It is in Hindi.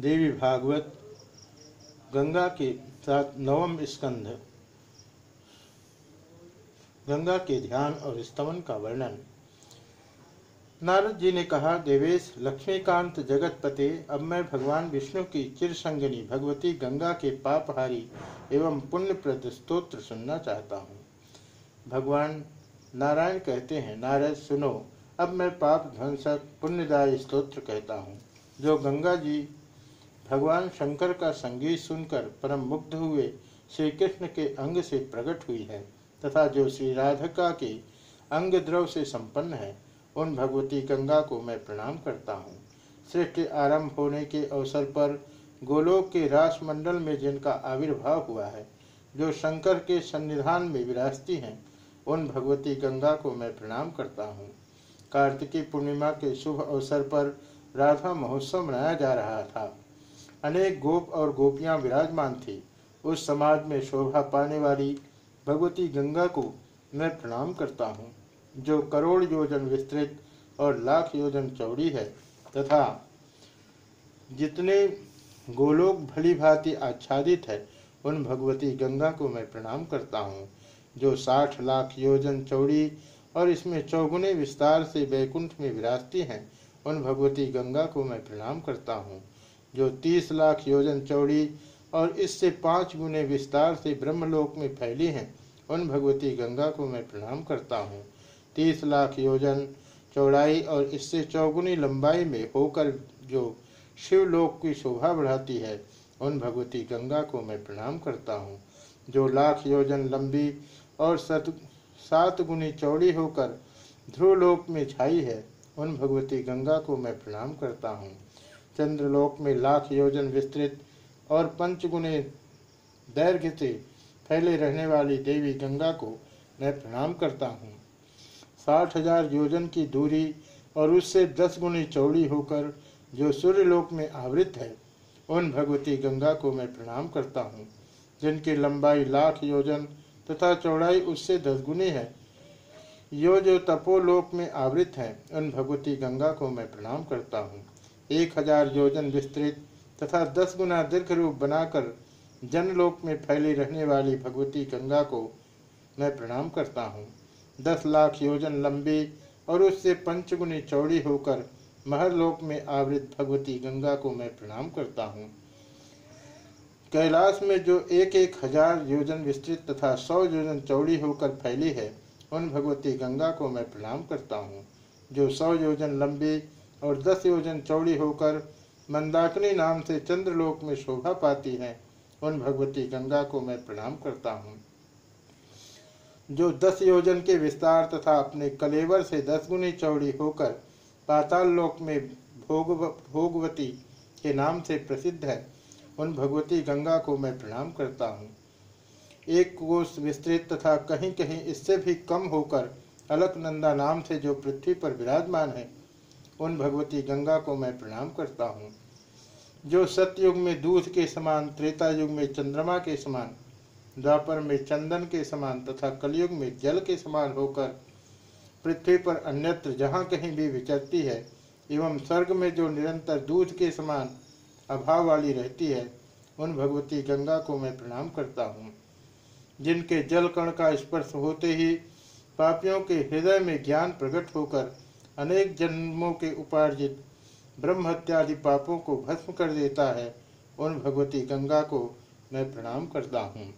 देवी भागवत, गंगा के साथ नवम स्कंध। गंगा के ध्यान और स्तमन का वर्णन। नारद जी ने कहा, देवेश, लक्ष्मीकांत जगतपते, अब मैं भगवान विष्णु की चिरसंगनी भगवती गंगा के पापहारी एवं पुण्यप्रद स्त्रोत्र सुनना चाहता हूँ। भगवान नारायण कहते हैं, नारद, सुनो, अब मैं पाप, ध्वंसक, पुण्यदायी स्त्रोत्र कहता हूँ। जो गंगा जी भगवान शंकर का संगीत सुनकर परम मुग्ध हुए श्री कृष्ण के अंग से प्रकट हुई है, तथा जो श्री राधिका के अंग द्रव से संपन्न है, उन भगवती गंगा को मैं प्रणाम करता हूँ। सृष्टि आरंभ होने के अवसर पर गोलोक के रासमंडल में जिनका आविर्भाव हुआ है, जो शंकर के सन्निधान में विराजती हैं, उन भगवती गंगा को मैं प्रणाम करता हूँ। कार्तिकी पूर्णिमा के शुभ अवसर पर राधा महोत्सव मनाया जा रहा था। अनेक गोप और गोपियाँ विराजमान थी। उस समाज में शोभा पाने वाली भगवती गंगा को मैं प्रणाम करता हूँ, जो करोड़ योजन विस्तृत और लाख योजन चौड़ी है तथा जितने गोलोक भली भांति आच्छादित है, उन भगवती गंगा को मैं प्रणाम करता हूँ, जो साठ लाख योजन चौड़ी और इसमें चौगुने विस्तार से बैकुंठ में विराजती हैं, उन भगवती गंगा को मैं प्रणाम करता हूँ। जो तीस लाख योजन चौड़ी और इससे पाँच गुने विस्तार से ब्रह्मलोक में फैली हैं, उन भगवती गंगा को मैं प्रणाम करता हूँ। तीस लाख योजन चौड़ाई और इससे चौगुनी लंबाई में होकर जो शिवलोक की शोभा बढ़ाती है, उन भगवती गंगा को मैं प्रणाम करता हूँ। जो लाख योजन लंबी और सत, सात गुनी चौड़ी होकर ध्रुवलोक में छाई है, उन भगवती गंगा को मैं प्रणाम करता हूँ। चंद्रलोक में लाख योजन विस्तृत और पंचगुणे दैर्घ्य से फैले रहने वाली देवी गंगा को मैं प्रणाम करता हूँ। साठ हज़ार योजन की दूरी और उससे दस गुणी चौड़ी होकर जो सूर्यलोक में आवृत है, उन भगवती गंगा को मैं प्रणाम करता हूँ, जिनकी लंबाई लाख योजन तथा चौड़ाई उससे दस गुनी है। यो जो तपोलोक में आवृत है, उन भगवती गंगा को मैं प्रणाम करता हूँ। एक हज़ार योजन विस्तृत तथा दस गुना दीर्घ रूप बनाकर जनलोक में फैली रहने वाली भगवती गंगा को मैं प्रणाम करता हूँ। दस लाख योजन लंबी और उससे पंचगुनी चौड़ी होकर महरलोक में आवृत भगवती गंगा को मैं प्रणाम करता हूँ। कैलाश में जो एक एक हज़ार योजन विस्तृत तथा सौ योजन चौड़ी होकर फैली है, उन भगवती गंगा को मैं प्रणाम करता हूँ। जो सौ योजन लंबी और दस योजन चौड़ी होकर मंदाकिनी नाम से चंद्रलोक में शोभा पाती है, उन भगवती गंगा को मैं प्रणाम करता हूँ। जो दस योजन के विस्तार तथा अपने कलेवर से दस गुनी चौड़ी होकर पाताल लोक में भोग, भोगवती के नाम से प्रसिद्ध है, उन भगवती गंगा को मैं प्रणाम करता हूँ। एक कोष विस्तृत तथा कहीं कहीं इससे भी कम होकर अलकनंदा नाम से जो पृथ्वी पर विराजमान है उन भगवती गंगा को मैं प्रणाम करता हूँ, जो सतयुग में दूध के समान त्रेता युग में चंद्रमा के समान, द्वापर में चंदन के समान तथा कलयुग में जल के समान होकर पृथ्वी पर अन्यत्र जहाँ कहीं भी विचरती है, एवं स्वर्ग में जो निरंतर दूध के समान अभाव वाली रहती है, उन भगवती गंगा को मैं प्रणाम करता हूँ। जिनके जल कण का स्पर्श होते ही पापियों के हृदय में ज्ञान प्रकट होकर अनेक जन्मों के उपार्जित ब्रह्म हत्यादि पापों को भस्म कर देता है उन भगवती गंगा को मैं प्रणाम करता हूँ।